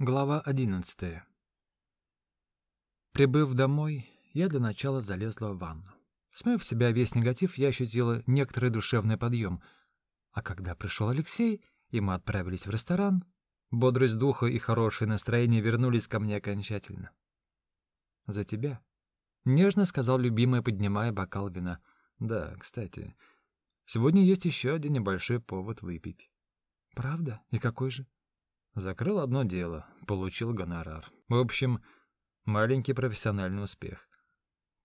Глава одиннадцатая. Прибыв домой, я для начала залезла в ванну. Смыв себя весь негатив, я ощутила некоторый душевный подъем. А когда пришел Алексей, и мы отправились в ресторан, бодрость духа и хорошее настроение вернулись ко мне окончательно. «За тебя», — нежно сказал любимый, поднимая бокал вина. «Да, кстати, сегодня есть еще один небольшой повод выпить». «Правда? И какой же?» Закрыл одно дело, получил гонорар. В общем, маленький профессиональный успех.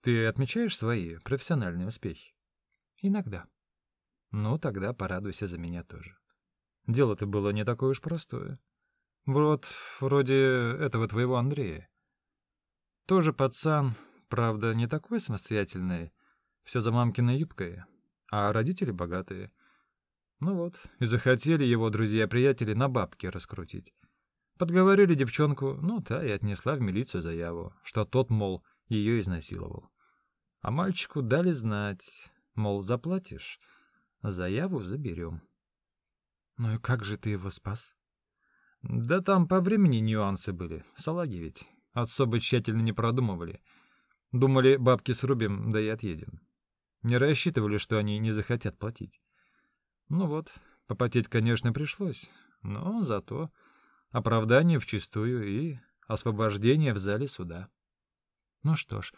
Ты отмечаешь свои профессиональные успехи? Иногда. Ну, тогда порадуйся за меня тоже. Дело-то было не такое уж простое. Вот вроде этого твоего Андрея. Тоже пацан, правда, не такой самостоятельный, все за мамкиной юбкой, а родители богатые — ну вот, и захотели его друзья-приятели на бабки раскрутить. Подговорили девчонку, ну, та и отнесла в милицию заяву, что тот, мол, ее изнасиловал. А мальчику дали знать, мол, заплатишь, заяву заберем. Ну и как же ты его спас? Да там по времени нюансы были, салаги ведь. Особо тщательно не продумывали. Думали, бабки срубим, да и отъедем. Не рассчитывали, что они не захотят платить. Ну вот, попотеть, конечно, пришлось, но зато оправдание вчистую и освобождение в зале суда. Ну что ж,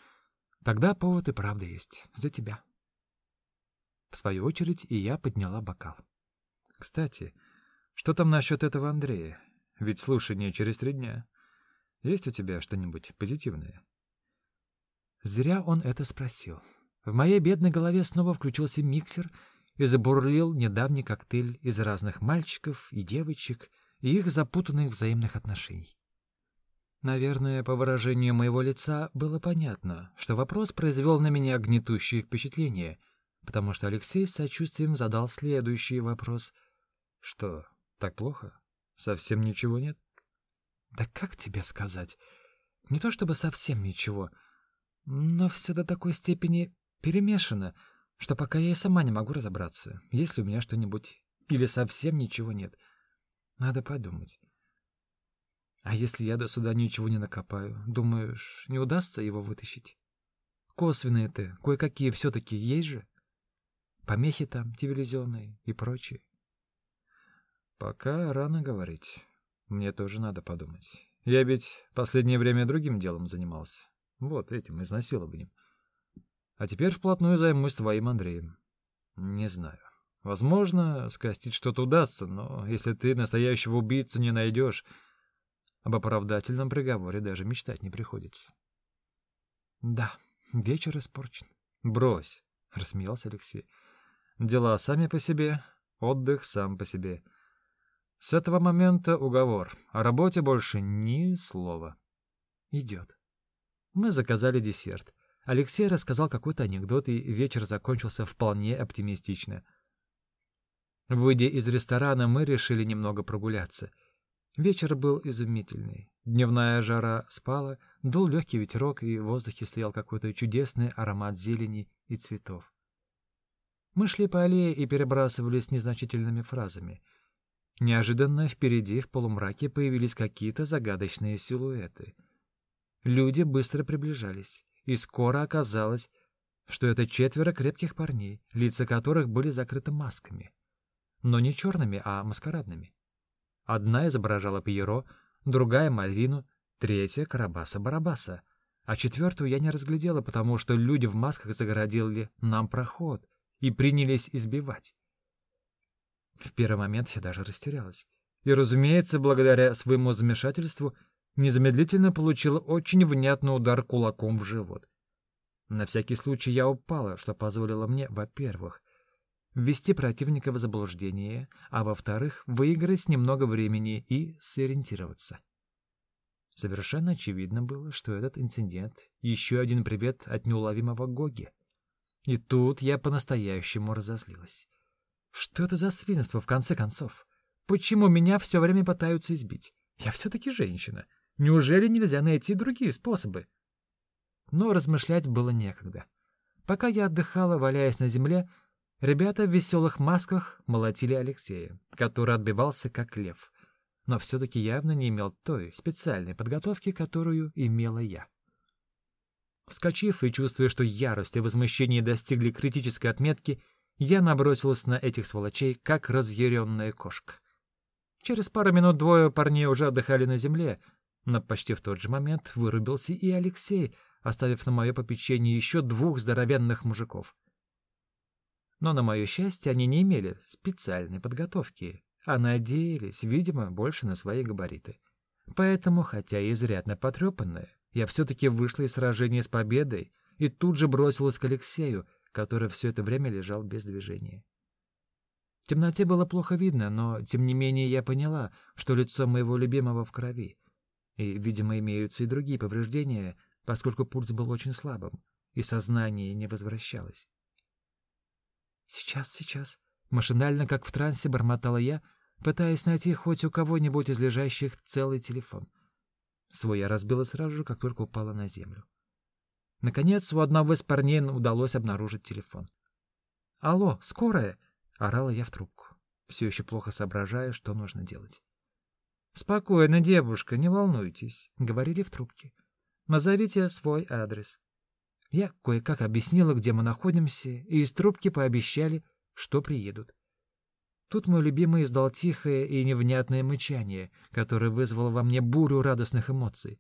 тогда повод и правда есть. За тебя. В свою очередь и я подняла бокал. Кстати, что там насчет этого Андрея? Ведь слушание через три дня. Есть у тебя что-нибудь позитивное? Зря он это спросил. В моей бедной голове снова включился миксер — и забурлил недавний коктейль из разных мальчиков и девочек и их запутанных взаимных отношений. Наверное, по выражению моего лица было понятно, что вопрос произвел на меня гнетущее впечатление, потому что Алексей с сочувствием задал следующий вопрос. «Что, так плохо? Совсем ничего нет?» «Да как тебе сказать? Не то чтобы совсем ничего, но все до такой степени перемешано, что пока я и сама не могу разобраться, есть ли у меня что-нибудь или совсем ничего нет. Надо подумать. А если я до суда ничего не накопаю, думаешь, не удастся его вытащить? Косвенные-то, кое-какие все-таки есть же? Помехи там, телевизионные и прочее. Пока рано говорить. Мне тоже надо подумать. Я ведь последнее время другим делом занимался. Вот этим, изнасилованием. А теперь вплотную займусь твоим Андреем. Не знаю. Возможно, скостить что-то удастся, но если ты настоящего убийцу не найдешь, об оправдательном приговоре даже мечтать не приходится. Да, вечер испорчен. Брось, рассмеялся Алексей. Дела сами по себе, отдых сам по себе. С этого момента уговор. О работе больше ни слова. Идет. Мы заказали десерт. Алексей рассказал какой-то анекдот, и вечер закончился вполне оптимистично. Выйдя из ресторана, мы решили немного прогуляться. Вечер был изумительный. Дневная жара спала, дул легкий ветерок, и в воздухе стоял какой-то чудесный аромат зелени и цветов. Мы шли по аллее и перебрасывались незначительными фразами. Неожиданно впереди в полумраке появились какие-то загадочные силуэты. Люди быстро приближались и скоро оказалось, что это четверо крепких парней, лица которых были закрыты масками. Но не черными, а маскарадными. Одна изображала Пьеро, другая — Мальвину, третья — Карабаса-Барабаса, а четвертую я не разглядела, потому что люди в масках загородили нам проход и принялись избивать. В первый момент я даже растерялась. И, разумеется, благодаря своему замешательству незамедлительно получила очень внятный удар кулаком в живот. На всякий случай я упала, что позволило мне, во-первых, ввести противника в заблуждение, а во-вторых, выиграть немного времени и сориентироваться. Совершенно очевидно было, что этот инцидент — еще один привет от неуловимого Гоги. И тут я по-настоящему разозлилась. Что это за свинство, в конце концов? Почему меня все время пытаются избить? Я все-таки женщина. Неужели нельзя найти другие способы? Но размышлять было некогда. Пока я отдыхала, валяясь на земле, ребята в веселых масках молотили Алексея, который отбивался как лев. но все-таки явно не имел той специальной подготовки, которую имела я. Вскочив и чувствуя, что ярость и возмущение достигли критической отметки, я набросилась на этих сволочей, как разъяренная кошка. Через пару минут двое парней уже отдыхали на земле, но почти в тот же момент вырубился и Алексей, оставив на мое попечение еще двух здоровенных мужиков. Но, на мое счастье, они не имели специальной подготовки, а надеялись, видимо, больше на свои габариты. Поэтому, хотя и изрядно потрепанная, я все-таки вышла из сражения с победой и тут же бросилась к Алексею, который все это время лежал без движения. В темноте было плохо видно, но, тем не менее, я поняла, что лицо моего любимого в крови. И, видимо, имеются и другие повреждения, поскольку пульс был очень слабым, и сознание не возвращалось. «Сейчас, сейчас», — машинально, как в трансе, бормотала я, пытаясь найти хоть у кого-нибудь из лежащих целый телефон. Свой я разбила сразу же, как только упала на землю. Наконец, у одного из парней удалось обнаружить телефон. «Алло, скорая!» — орала я в трубку, все еще плохо соображая, что нужно делать. «Спокойно, девушка, не волнуйтесь», — говорили в трубке. «Назовите свой адрес». Я кое-как объяснила, где мы находимся, и из трубки пообещали, что приедут. Тут мой любимый издал тихое и невнятное мычание, которое вызвало во мне бурю радостных эмоций.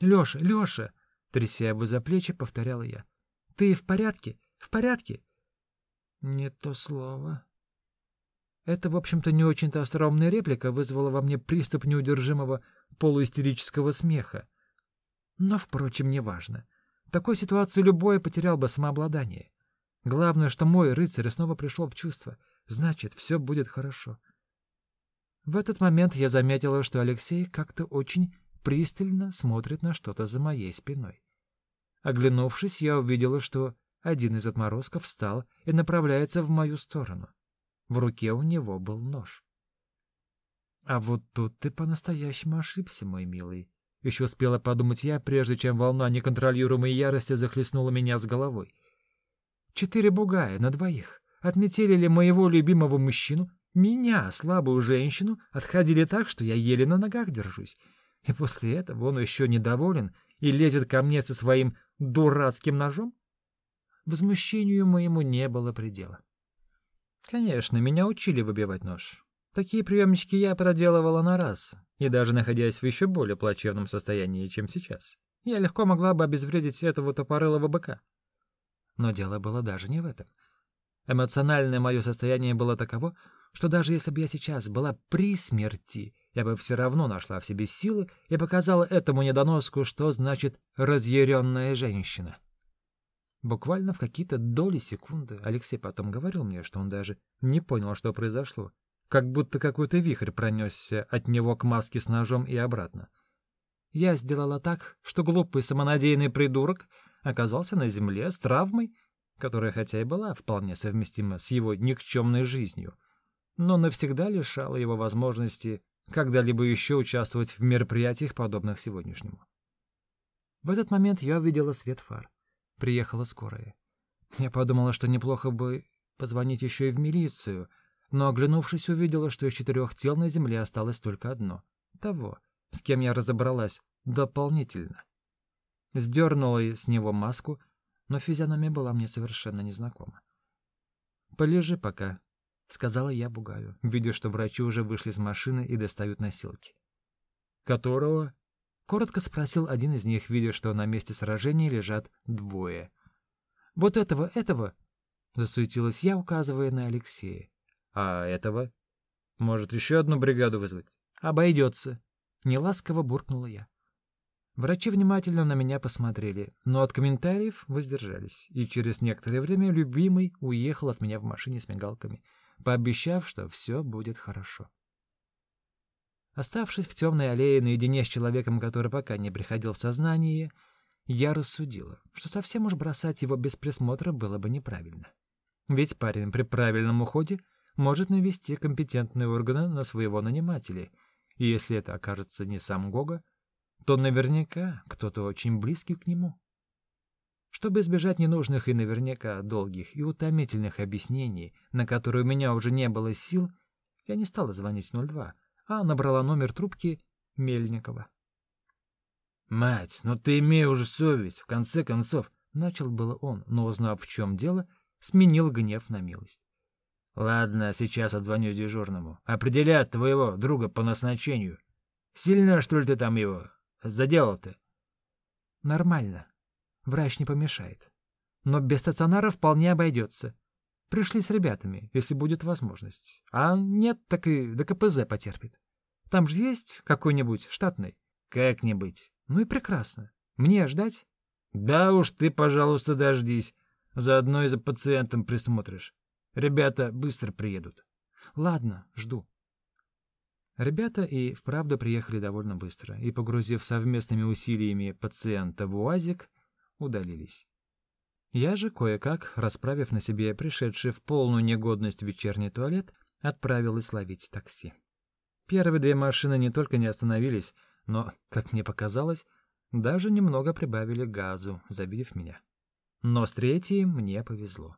«Лёша, Лёша!» — тряся его за плечи, повторяла я. «Ты в порядке? В порядке?» «Не то слово». Это, в общем-то, не очень-то остроумная реплика вызвала во мне приступ неудержимого полуистерического смеха. Но, впрочем, неважно. В такой ситуации любой потерял бы самообладание. Главное, что мой рыцарь снова пришел в чувство — Значит, все будет хорошо. В этот момент я заметила, что Алексей как-то очень пристально смотрит на что-то за моей спиной. Оглянувшись, я увидела, что один из отморозков встал и направляется в мою сторону. В руке у него был нож. А вот тут ты по-настоящему ошибся, мой милый. Еще успела подумать я, прежде чем волна неконтролируемой ярости захлестнула меня с головой. Четыре бугая на двоих. Отметили ли моего любимого мужчину, меня, слабую женщину, отходили так, что я еле на ногах держусь. И после этого он еще недоволен и лезет ко мне со своим дурацким ножом? Возмущению моему не было предела. Конечно, меня учили выбивать нож. Такие приемнички я проделывала на раз, и даже находясь в еще более плачевном состоянии, чем сейчас, я легко могла бы обезвредить этого тупорылого быка. Но дело было даже не в этом. Эмоциональное мое состояние было таково, что даже если бы я сейчас была при смерти, я бы все равно нашла в себе силы и показала этому недоноску, что значит «разъяренная женщина». Буквально в какие-то доли секунды Алексей потом говорил мне, что он даже не понял, что произошло, как будто какой-то вихрь пронесся от него к маске с ножом и обратно. Я сделала так, что глупый самонадеянный придурок оказался на земле с травмой, которая хотя и была вполне совместима с его никчемной жизнью, но навсегда лишала его возможности когда-либо еще участвовать в мероприятиях, подобных сегодняшнему. В этот момент я увидела свет фар. Приехала скорая. Я подумала, что неплохо бы позвонить еще и в милицию, но, оглянувшись, увидела, что из четырех тел на земле осталось только одно — того, с кем я разобралась дополнительно. Сдернула с него маску — но физиономия была мне совершенно незнакома. «Полежи пока», — сказала я Бугаю, видя, что врачи уже вышли из машины и достают носилки. «Которого?» — коротко спросил один из них, видя, что на месте сражения лежат двое. «Вот этого, этого!» — засуетилась я, указывая на Алексея. «А этого? Может, еще одну бригаду вызвать?» «Обойдется», — неласково буркнула я. Врачи внимательно на меня посмотрели, но от комментариев воздержались, и через некоторое время любимый уехал от меня в машине с мигалками, пообещав, что все будет хорошо. Оставшись в темной аллее наедине с человеком, который пока не приходил в сознание, я рассудила, что совсем уж бросать его без присмотра было бы неправильно. Ведь парень при правильном уходе может навести компетентные органы на своего нанимателя, и если это окажется не сам Гога, то наверняка кто-то очень близкий к нему. Чтобы избежать ненужных и наверняка долгих и утомительных объяснений, на которые у меня уже не было сил, я не стала звонить 02, а набрала номер трубки Мельникова. «Мать, ну ты имей уже совесть, в конце концов!» Начал было он, но, узнав, в чем дело, сменил гнев на милость. «Ладно, сейчас отзвоню дежурному. Определят твоего друга по назначению. Сильно, что ли, ты там его заделал-то?» «Нормально. Врач не помешает. Но без стационара вполне обойдется. Пришли с ребятами, если будет возможность. А нет, так и до КПЗ потерпит. Там же есть какой-нибудь штатный?» «Как-нибудь». «Ну и прекрасно. Мне ждать?» «Да уж ты, пожалуйста, дождись. Заодно и за пациентом присмотришь. Ребята быстро приедут». «Ладно, жду». Ребята и вправду приехали довольно быстро и, погрузив совместными усилиями пациента в УАЗик, удалились. Я же, кое-как, расправив на себе пришедший в полную негодность вечерний туалет, отправилась ловить такси. Первые две машины не только не остановились, но, как мне показалось, даже немного прибавили газу, забив меня. Но с третьей мне повезло.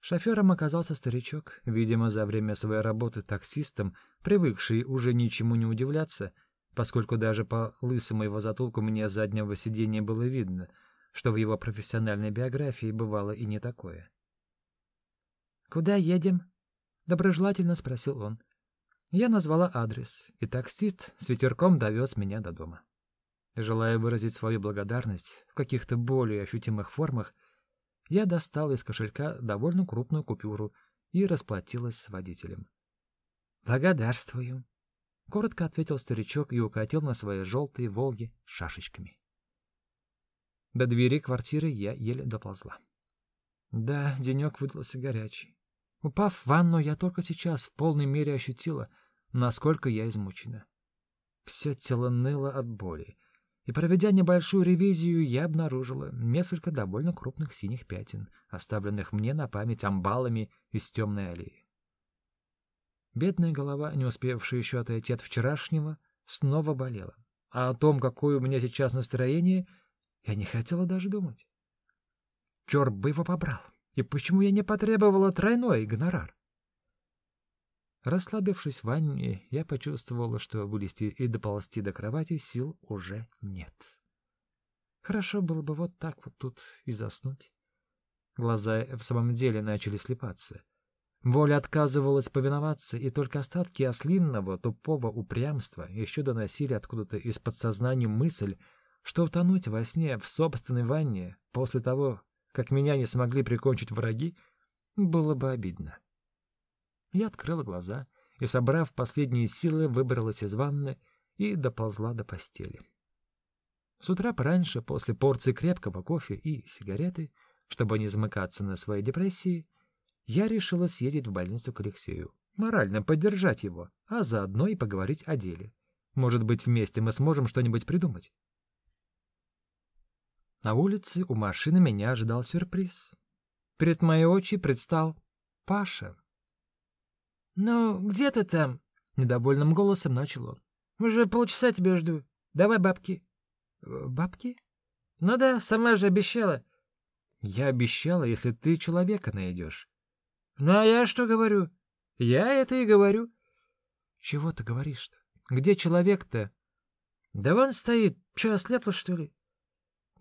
Шофером оказался старичок, видимо, за время своей работы таксистом, привыкший уже ничему не удивляться, поскольку даже по лысому его затылку мне заднего сиденья было видно, что в его профессиональной биографии бывало и не такое. «Куда едем?» — доброжелательно спросил он. Я назвала адрес, и таксист с ветерком довез меня до дома. Желая выразить свою благодарность в каких-то более ощутимых формах, я достала из кошелька довольно крупную купюру и расплатилась с водителем. «Благодарствую», — коротко ответил старичок и укатил на своей желтой «Волге» шашечками. До двери квартиры я еле доползла. Да, денек выдался горячий. Упав в ванну, я только сейчас в полной мере ощутила, насколько я измучена. Все тело ныло от боли, и, проведя небольшую ревизию, я обнаружила несколько довольно крупных синих пятен, оставленных мне на память амбалами из темной аллеи. Бедная голова, не успевшая еще отойти от вчерашнего, снова болела. А о том, какое у меня сейчас настроение, я не хотела даже думать. Черт бы его побрал! И почему я не потребовала тройной гонорар? Расслабившись в ванне, я почувствовала, что вылезти и доползти до кровати сил уже нет. Хорошо было бы вот так вот тут и заснуть. Глаза в самом деле начали слепаться. Воля отказывалась повиноваться, и только остатки ослинного, тупого упрямства еще доносили откуда-то из подсознания мысль, что утонуть во сне в собственной ванне после того, как меня не смогли прикончить враги, было бы обидно. Я открыла глаза и, собрав последние силы, выбралась из ванны и доползла до постели. С утра пораньше, после порции крепкого кофе и сигареты, чтобы не замыкаться на своей депрессии, я решила съездить в больницу к Алексею, морально поддержать его, а заодно и поговорить о деле. Может быть, вместе мы сможем что-нибудь придумать. На улице у машины меня ожидал сюрприз. Перед моей очи предстал Паша. «Ну, где ты там?» — недовольным голосом начал он. «Уже полчаса тебя жду. Давай бабки». «Э, «Бабки?» «Ну да, сама же обещала». «Я обещала, если ты человека найдешь». «Ну а я что говорю?» «Я это и говорю». «Чего ты говоришь-то? Где человек-то?» «Да вон стоит. Че, ослепла, что ли?»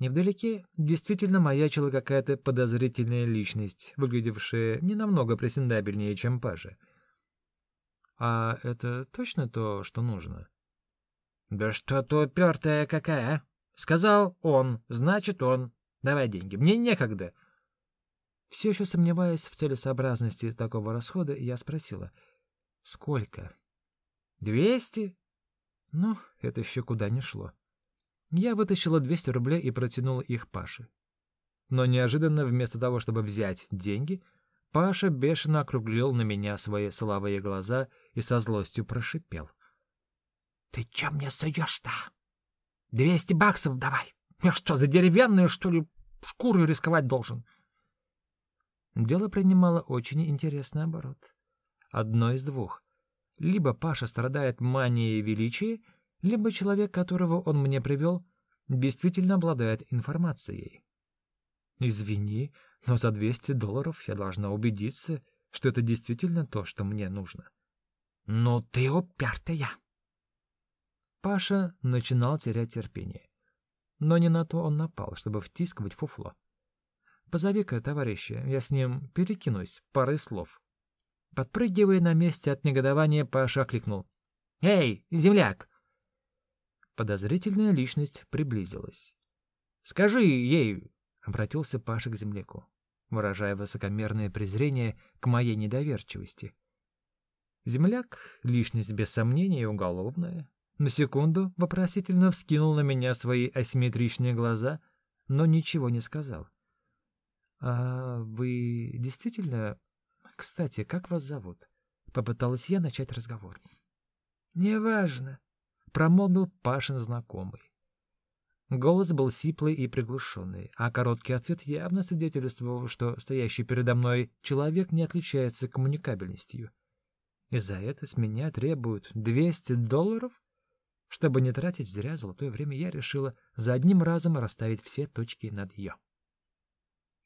Невдалеке действительно маячила какая-то подозрительная личность, выглядевшая не намного пресендабельнее, чем Паша. А это точно то, что нужно? Да что-то упертая какая, а? Сказал он, значит он. Давай деньги, мне некогда. Все еще сомневаясь в целесообразности такого расхода, я спросила. Сколько? Двести? Ну, это еще куда не шло. Я вытащила 200 рублей и протянула их Паше. Но неожиданно, вместо того, чтобы взять деньги, Паша бешено округлил на меня свои славые глаза и со злостью прошипел. — Ты чем мне суешь-то? Двести баксов давай! Я что, за деревянную, что ли, шкуру рисковать должен? Дело принимало очень интересный оборот. Одно из двух. Либо Паша страдает манией величия, либо человек, которого он мне привел, действительно обладает информацией. Извини, но за 200 долларов я должна убедиться, что это действительно то, что мне нужно. Ну ты упертая. Паша начинал терять терпение. Но не на то он напал, чтобы втискивать фуфло. Позови-ка товарища, я с ним перекинусь парой слов. Подпрыгивая на месте от негодования, Паша кликнул. «Эй, земляк!» Подозрительная личность приблизилась. «Скажи ей!» — обратился Паша к земляку, выражая высокомерное презрение к моей недоверчивости. Земляк — личность без сомнения уголовная. На секунду вопросительно вскинул на меня свои асимметричные глаза, но ничего не сказал. «А вы действительно... Кстати, как вас зовут?» Попыталась я начать разговор. «Неважно», — промолвил Пашин знакомый. Голос был сиплый и приглушенный, а короткий ответ явно свидетельствовал, что стоящий передо мной человек не отличается коммуникабельностью. И за это с меня требуют 200 долларов? Чтобы не тратить зря золотое время, я решила за одним разом расставить все точки над «ё».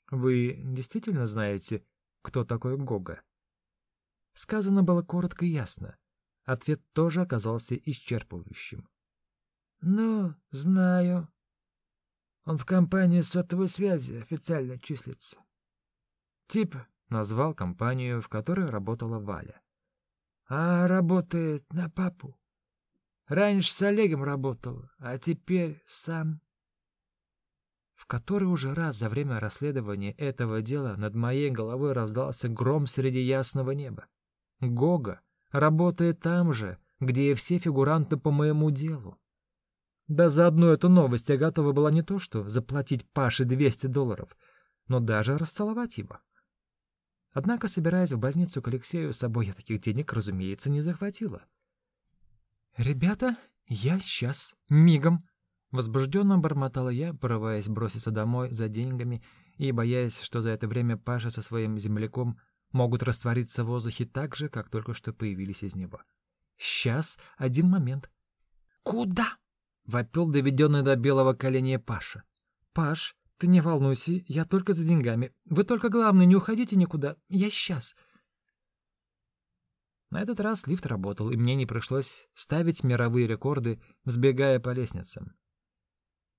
Вы действительно знаете, кто такой Гога? Сказано было коротко и ясно. Ответ тоже оказался исчерпывающим. Ну, знаю. Он в компании сотовой связи официально числится. Тип назвал компанию, в которой работала Валя. А работает на папу. Раньше с Олегом работал, а теперь сам в который уже раз за время расследования этого дела над моей головой раздался гром среди ясного неба. Гога работает там же, где и все фигуранты по моему делу. Да за одну эту новость я готова была не то что заплатить Паше 200 долларов, но даже расцеловать его. Однако, собираясь в больницу к Алексею, с собой я таких денег, разумеется, не захватила. «Ребята, я сейчас, мигом», Возбужденно бормотала я, порываясь броситься домой за деньгами и боясь, что за это время Паша со своим земляком могут раствориться в воздухе так же, как только что появились из неба. «Сейчас, один момент». «Куда?» — вопил доведенный до белого коленя Паша. «Паш, ты не волнуйся, я только за деньгами. Вы только, главное, не уходите никуда. Я сейчас». На этот раз лифт работал, и мне не пришлось ставить мировые рекорды, взбегая по лестницам.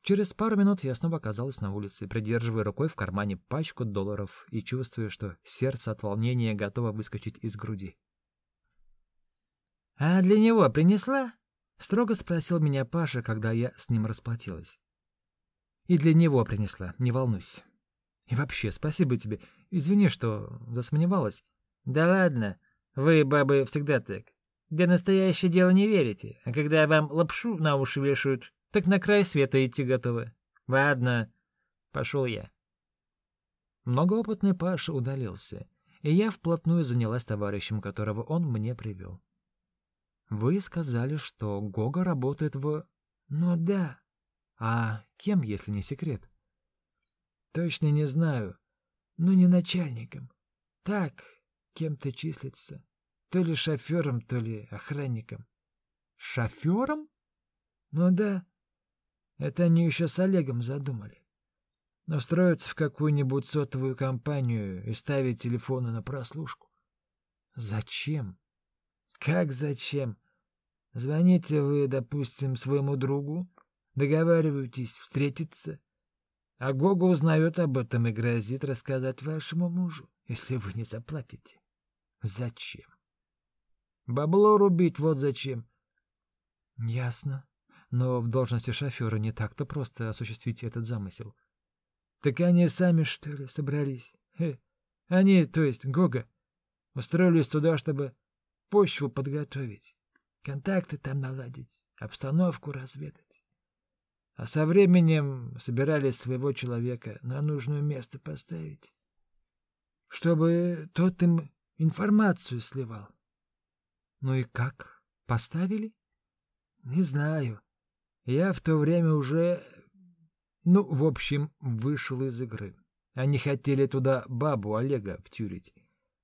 Через пару минут я снова оказалась на улице, придерживая рукой в кармане пачку долларов и чувствуя, что сердце от волнения готово выскочить из груди. «А для него принесла?» — строго спросил меня Паша, когда я с ним расплатилась. «И для него принесла, не волнуйся. И вообще, спасибо тебе. Извини, что засомневалась». «Да ладно, вы, бабы, всегда так. Для настоящее дело не верите, а когда вам лапшу на уши вешают, так на край света идти готовы. Ладно, пошел я. Многоопытный Паша удалился, и я вплотную занялась товарищем, которого он мне привел. Вы сказали, что Гога работает в... Ну да. А кем, если не секрет? Точно не знаю, но не начальником. Так, кем-то числится. То ли шофером, то ли охранником. Шофером? Ну да. Это они еще с Олегом задумали. Устроиться в какую-нибудь сотовую компанию и ставить телефоны на прослушку. Зачем? Как зачем? Звоните вы, допустим, своему другу, договариваетесь встретиться, а Гога узнает об этом и грозит рассказать вашему мужу, если вы не заплатите. Зачем? Бабло рубить вот зачем. Ясно но в должности шофера не так-то просто осуществить этот замысел. Так они сами, что ли, собрались? Хе. Они, то есть Гога, устроились туда, чтобы почву подготовить, контакты там наладить, обстановку разведать. А со временем собирались своего человека на нужное место поставить, чтобы тот им информацию сливал. Ну и как? Поставили? Не знаю. Я в то время уже... Ну, в общем, вышел из игры. Они хотели туда бабу Олега втюрить.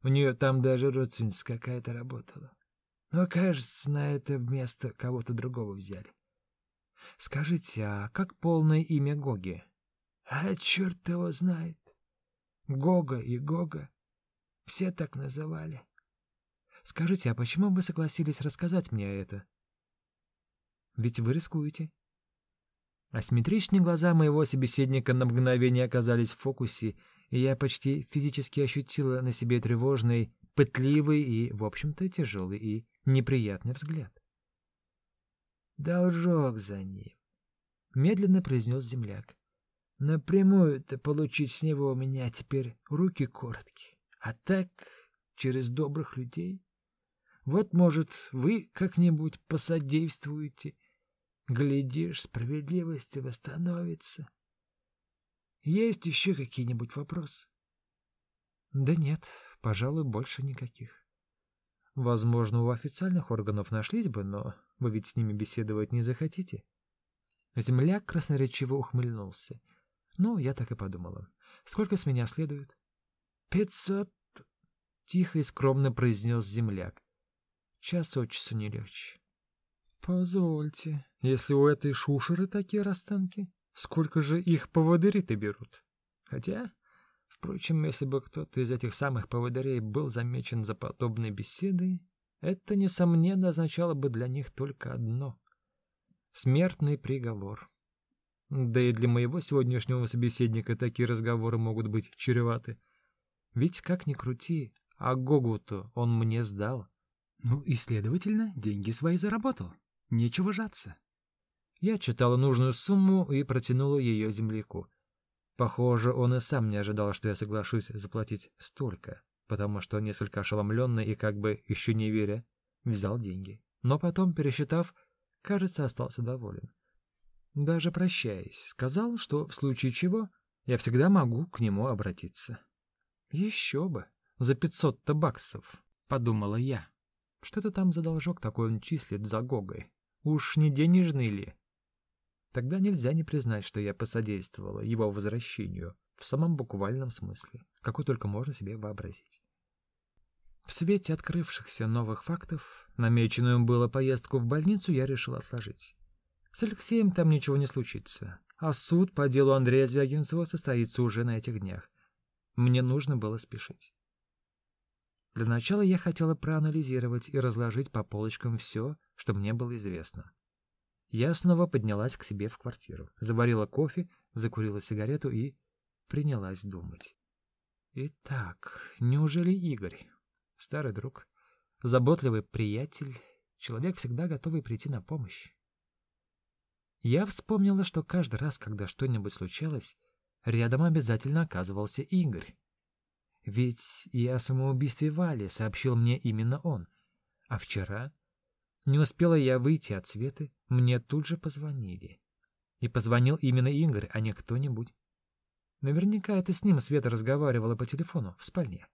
У нее там даже родственница какая-то работала. Но, кажется, на это место кого-то другого взяли. Скажите, а как полное имя Гоги? А черт его знает. Гога и Гога. Все так называли. Скажите, а почему вы согласились рассказать мне это? Ведь вы рискуете. Асимметричные глаза моего собеседника на мгновение оказались в фокусе, и я почти физически ощутила на себе тревожный, пытливый и, в общем-то, тяжелый и неприятный взгляд. «Должок за ним», — медленно произнес земляк. «Напрямую-то получить с него у меня теперь руки короткие, а так через добрых людей. Вот, может, вы как-нибудь посодействуете, глядишь, справедливости восстановится. Есть еще какие-нибудь вопросы?» «Да нет, пожалуй, больше никаких. Возможно, у официальных органов нашлись бы, но вы ведь с ними беседовать не захотите. Земляк красноречиво ухмыльнулся. Ну, я так и подумала. Сколько с меня следует? Пятьсот, тихо и скромно произнес земляк. Час от часу не легче. Позвольте, если у этой шушеры такие расценки, сколько же их поводыри-то берут? Хотя, Впрочем, если бы кто-то из этих самых поводырей был замечен за подобной беседой, это, несомненно, означало бы для них только одно — смертный приговор. Да и для моего сегодняшнего собеседника такие разговоры могут быть чреваты. Ведь, как ни крути, а Гогу-то он мне сдал. Ну и, следовательно, деньги свои заработал. Нечего жаться. Я читала нужную сумму и протянула ее земляку. Похоже, он и сам не ожидал, что я соглашусь заплатить столько, потому что несколько ошеломленный и как бы еще не веря, взял деньги. Но потом, пересчитав, кажется, остался доволен. Даже прощаясь, сказал, что в случае чего я всегда могу к нему обратиться. Еще бы, за пятьсот-то баксов, подумала я. Что это там за должок такой он числит за Гогой? Уж не денежный ли? Тогда нельзя не признать, что я посодействовала его возвращению в самом буквальном смысле, какой только можно себе вообразить. В свете открывшихся новых фактов, намеченную было поездку в больницу я решил отложить. С Алексеем там ничего не случится, а суд по делу Андрея Звягинцева состоится уже на этих днях. Мне нужно было спешить. Для начала я хотела проанализировать и разложить по полочкам все, что мне было известно. Я снова поднялась к себе в квартиру, заварила кофе, закурила сигарету и принялась думать. Итак, неужели Игорь, старый друг, заботливый приятель, человек, всегда готовый прийти на помощь? Я вспомнила, что каждый раз, когда что-нибудь случалось, рядом обязательно оказывался Игорь. Ведь и о самоубийстве Вали сообщил мне именно он. А вчера не успела я выйти от Светы, мне тут же позвонили. И позвонил именно Игорь, а не кто-нибудь. Наверняка это с ним Света разговаривала по телефону в спальне.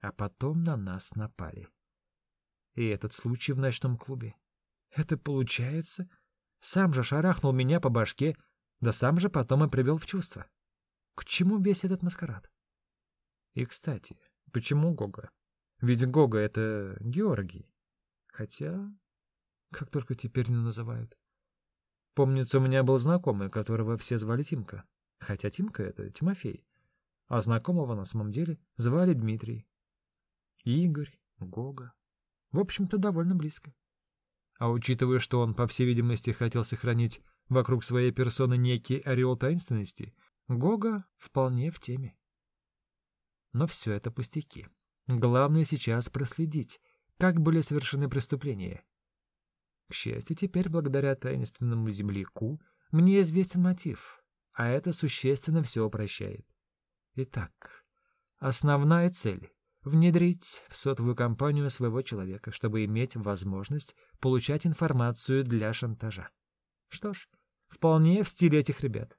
А потом на нас напали. И этот случай в ночном клубе. Это получается? Сам же шарахнул меня по башке, да сам же потом и привел в чувство. К чему весь этот маскарад? И, кстати, почему Гога? Ведь Гога — это Георгий. Хотя, как только теперь не называют. Помнится, у меня был знакомый, которого все звали Тимка. Хотя Тимка — это Тимофей. А знакомого на самом деле звали Дмитрий. Игорь, Гога. В общем-то, довольно близко. А учитывая, что он, по всей видимости, хотел сохранить вокруг своей персоны некий ореол таинственности, Гога вполне в теме. Но все это пустяки. Главное сейчас проследить, как были совершены преступления. К счастью, теперь, благодаря таинственному земляку, мне известен мотив, а это существенно все упрощает. Итак, основная цель — внедрить в сотовую компанию своего человека, чтобы иметь возможность получать информацию для шантажа. Что ж, вполне в стиле этих ребят.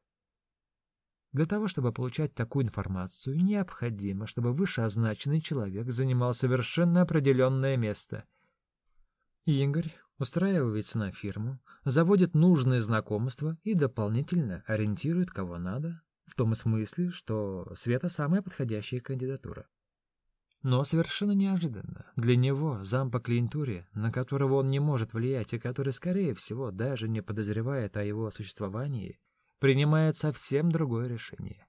Для того, чтобы получать такую информацию, необходимо, чтобы вышеозначенный человек занимал совершенно определенное место. Игорь устраивается на фирму, заводит нужные знакомства и дополнительно ориентирует кого надо, в том смысле, что Света самая подходящая кандидатура. Но совершенно неожиданно для него, зам по клиентуре, на которого он не может влиять и который, скорее всего, даже не подозревает о его существовании, принимает совсем другое решение.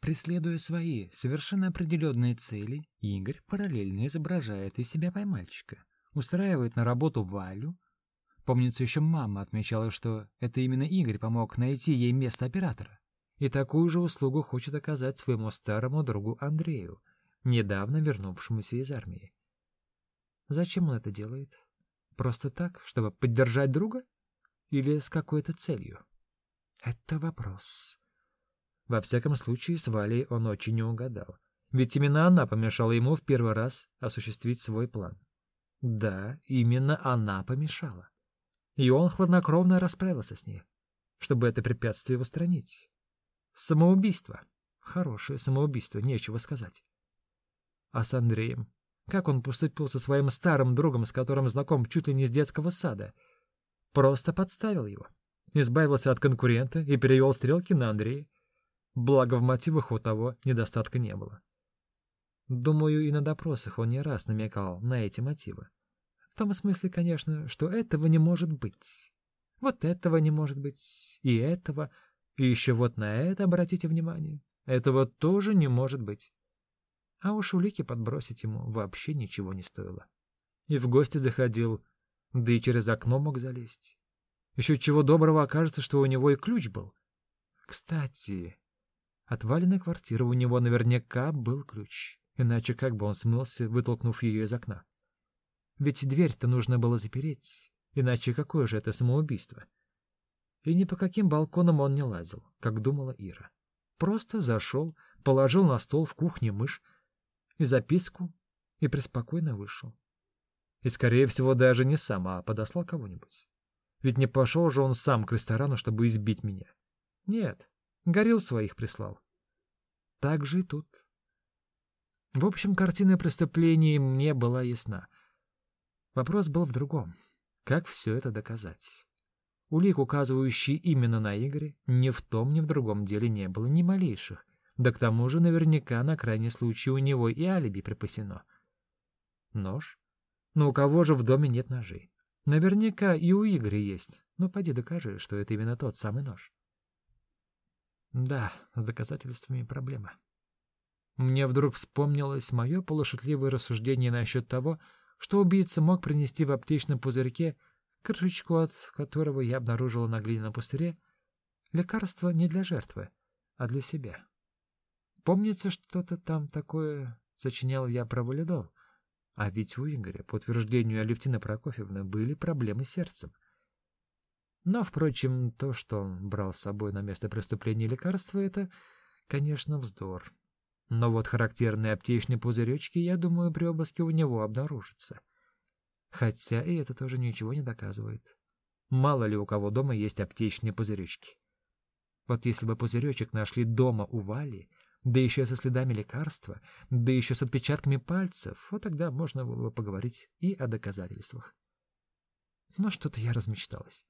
Преследуя свои совершенно определенные цели, Игорь параллельно изображает из себя поймальчика, устраивает на работу Валю. Помнится, еще мама отмечала, что это именно Игорь помог найти ей место оператора. И такую же услугу хочет оказать своему старому другу Андрею, недавно вернувшемуся из армии. Зачем он это делает? Просто так, чтобы поддержать друга? Или с какой-то целью? Это вопрос. Во всяком случае, с Валей он очень не угадал. Ведь именно она помешала ему в первый раз осуществить свой план. Да, именно она помешала. И он хладнокровно расправился с ней, чтобы это препятствие устранить. Самоубийство. Хорошее самоубийство, нечего сказать. А с Андреем? Как он поступил со своим старым другом, с которым знаком чуть ли не с детского сада? Просто подставил его. Избавился от конкурента и перевел стрелки на Андрея. Благо в мотивах у того недостатка не было. Думаю, и на допросах он не раз намекал на эти мотивы. В том смысле, конечно, что этого не может быть. Вот этого не может быть, и этого, и еще вот на это обратите внимание. Этого тоже не может быть. А уж улики подбросить ему вообще ничего не стоило. И в гости заходил, да и через окно мог залезть. Еще чего доброго окажется, что у него и ключ был. Кстати, от Валиной квартиры у него наверняка был ключ. Иначе как бы он смылся, вытолкнув ее из окна? Ведь дверь-то нужно было запереть. Иначе какое же это самоубийство? И ни по каким балконам он не лазил, как думала Ира. Просто зашел, положил на стол в кухне мышь, и записку, и преспокойно вышел. И, скорее всего, даже не сам, а подослал кого-нибудь. Ведь не пошел же он сам к ресторану, чтобы избить меня. Нет, горил своих прислал. Так же и тут. В общем, картина преступления мне была ясна. Вопрос был в другом. Как все это доказать? Улик, указывающий именно на Игоря, ни в том, ни в другом деле не было ни малейших, да к тому же наверняка на крайний случай у него и алиби припасено. Нож? Но у кого же в доме нет ножей? Наверняка и у Игоря есть. Ну, пойди докажи, что это именно тот самый нож. Да, с доказательствами проблема. Мне вдруг вспомнилось мое полушутливое рассуждение насчет того, что убийца мог принести в аптечном пузырьке, крышечку от которого я обнаружила на глиняном пустыре, лекарство не для жертвы, а для себя. Помнится, что-то там такое сочинял я про валидол. А ведь у Игоря, по утверждению Алевтины Прокофьевны, были проблемы с сердцем. Но, впрочем, то, что он брал с собой на место преступления лекарства, это, конечно, вздор. Но вот характерные аптечные пузыречки, я думаю, при обыске у него обнаружатся. Хотя и это тоже ничего не доказывает. Мало ли у кого дома есть аптечные пузыречки. Вот если бы пузыречек нашли дома у Вали, да еще со следами лекарства, да еще с отпечатками пальцев, вот тогда можно было бы поговорить и о доказательствах. Но что-то я размечталась.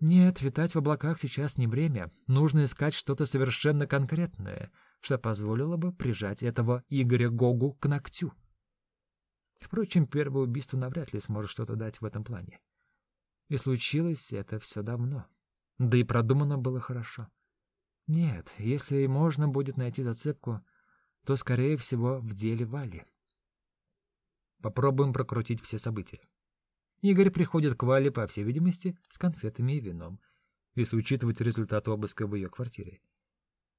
Нет, витать в облаках сейчас не время. Нужно искать что-то совершенно конкретное, что позволило бы прижать этого Игоря Гогу к ногтю. Впрочем, первое убийство навряд ли сможет что-то дать в этом плане. И случилось это все давно. Да и продумано было хорошо. Нет, если можно будет найти зацепку, то, скорее всего, в деле Вали. Попробуем прокрутить все события. Игорь приходит к Вале, по всей видимости, с конфетами и вином, если учитывать результат обыска в ее квартире.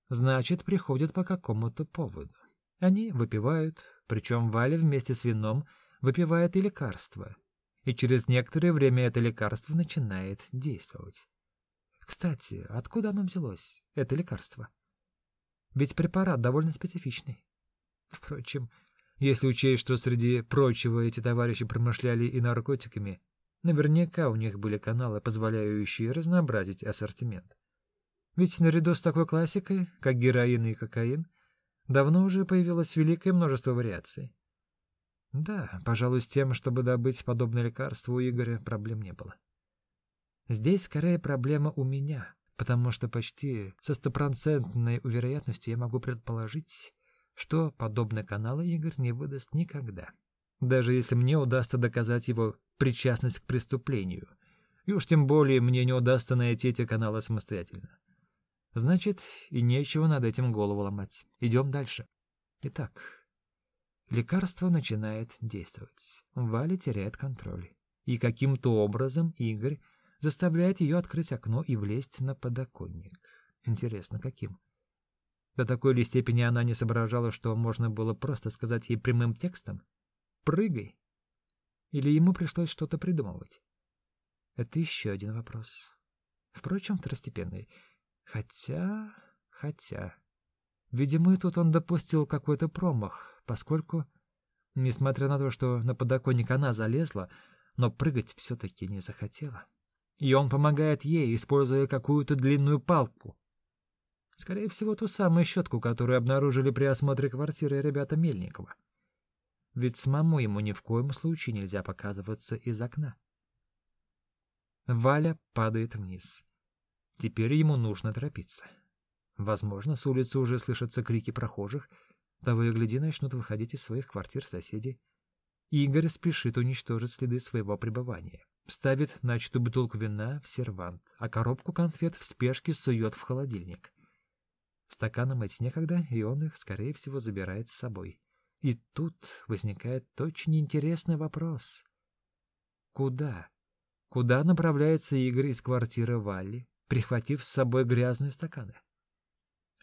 Значит, приходят по какому-то поводу. Они выпивают, причем Валя вместе с вином выпивает и лекарство. И через некоторое время это лекарство начинает действовать. Кстати, откуда оно взялось, это лекарство? Ведь препарат довольно специфичный. Впрочем, если учесть, что среди прочего эти товарищи промышляли и наркотиками, наверняка у них были каналы, позволяющие разнообразить ассортимент. Ведь наряду с такой классикой, как героин и кокаин, давно уже появилось великое множество вариаций. Да, пожалуй, с тем, чтобы добыть подобное лекарство у Игоря проблем не было. Здесь скорее проблема у меня, потому что почти со стопроцентной вероятностью я могу предположить, что подобные каналы Игорь не выдаст никогда. Даже если мне удастся доказать его причастность к преступлению. И уж тем более мне не удастся найти эти каналы самостоятельно. Значит, и нечего над этим голову ломать. Идем дальше. Итак, лекарство начинает действовать. Валя теряет контроль. И каким-то образом Игорь заставляет ее открыть окно и влезть на подоконник. Интересно, каким? До такой ли степени она не соображала, что можно было просто сказать ей прямым текстом «Прыгай!» Или ему пришлось что-то придумывать? Это еще один вопрос. Впрочем, второстепенный. Хотя... хотя... Видимо, тут он допустил какой-то промах, поскольку, несмотря на то, что на подоконник она залезла, но прыгать все-таки не захотела. И он помогает ей, используя какую-то длинную палку. Скорее всего, ту самую щетку, которую обнаружили при осмотре квартиры ребята Мельникова. Ведь самому ему ни в коем случае нельзя показываться из окна. Валя падает вниз. Теперь ему нужно торопиться. Возможно, с улицы уже слышатся крики прохожих, того и гляди начнут выходить из своих квартир соседи. Игорь спешит уничтожить следы своего пребывания. Ставит начатую бутылку вина в сервант, а коробку конфет в спешке сует в холодильник. Стаканы мыть некогда, и он их, скорее всего, забирает с собой. И тут возникает очень интересный вопрос. Куда? Куда направляется Игорь из квартиры Валли, прихватив с собой грязные стаканы?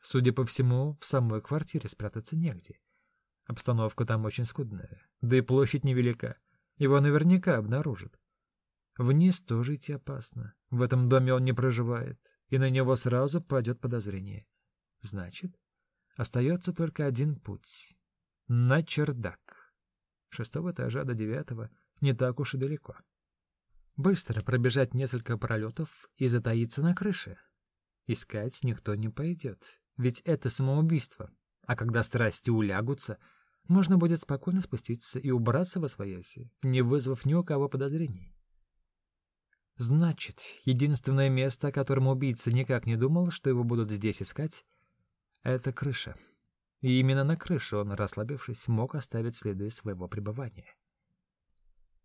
Судя по всему, в самой квартире спрятаться негде. Обстановка там очень скудная, да и площадь невелика. Его наверняка обнаружат. Вниз тоже идти опасно. В этом доме он не проживает, и на него сразу пойдет подозрение. Значит, остается только один путь. На чердак. Шестого этажа до девятого не так уж и далеко. Быстро пробежать несколько пролетов и затаиться на крыше. Искать никто не пойдет, ведь это самоубийство. А когда страсти улягутся, можно будет спокойно спуститься и убраться во свояси, не вызвав ни у кого подозрений. Значит, единственное место, о котором убийца никак не думал, что его будут здесь искать, это крыша. И именно на крыше он, расслабившись, мог оставить следы своего пребывания.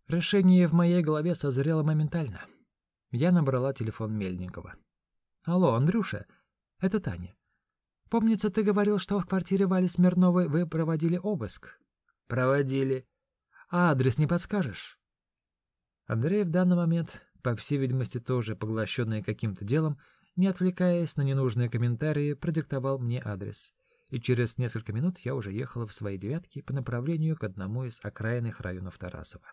Решение в моей голове созрело моментально. Я набрала телефон Мельникова. «Алло, Андрюша, это Таня. Помнится, ты говорил, что в квартире Вали Смирновой вы проводили обыск?» «Проводили». «А адрес не подскажешь?» Андрей в данный момент, по всей видимости, тоже поглощенный каким-то делом, не отвлекаясь на ненужные комментарии, продиктовал мне адрес. И через несколько минут я уже ехала в своей девятке по направлению к одному из окраинных районов Тарасова.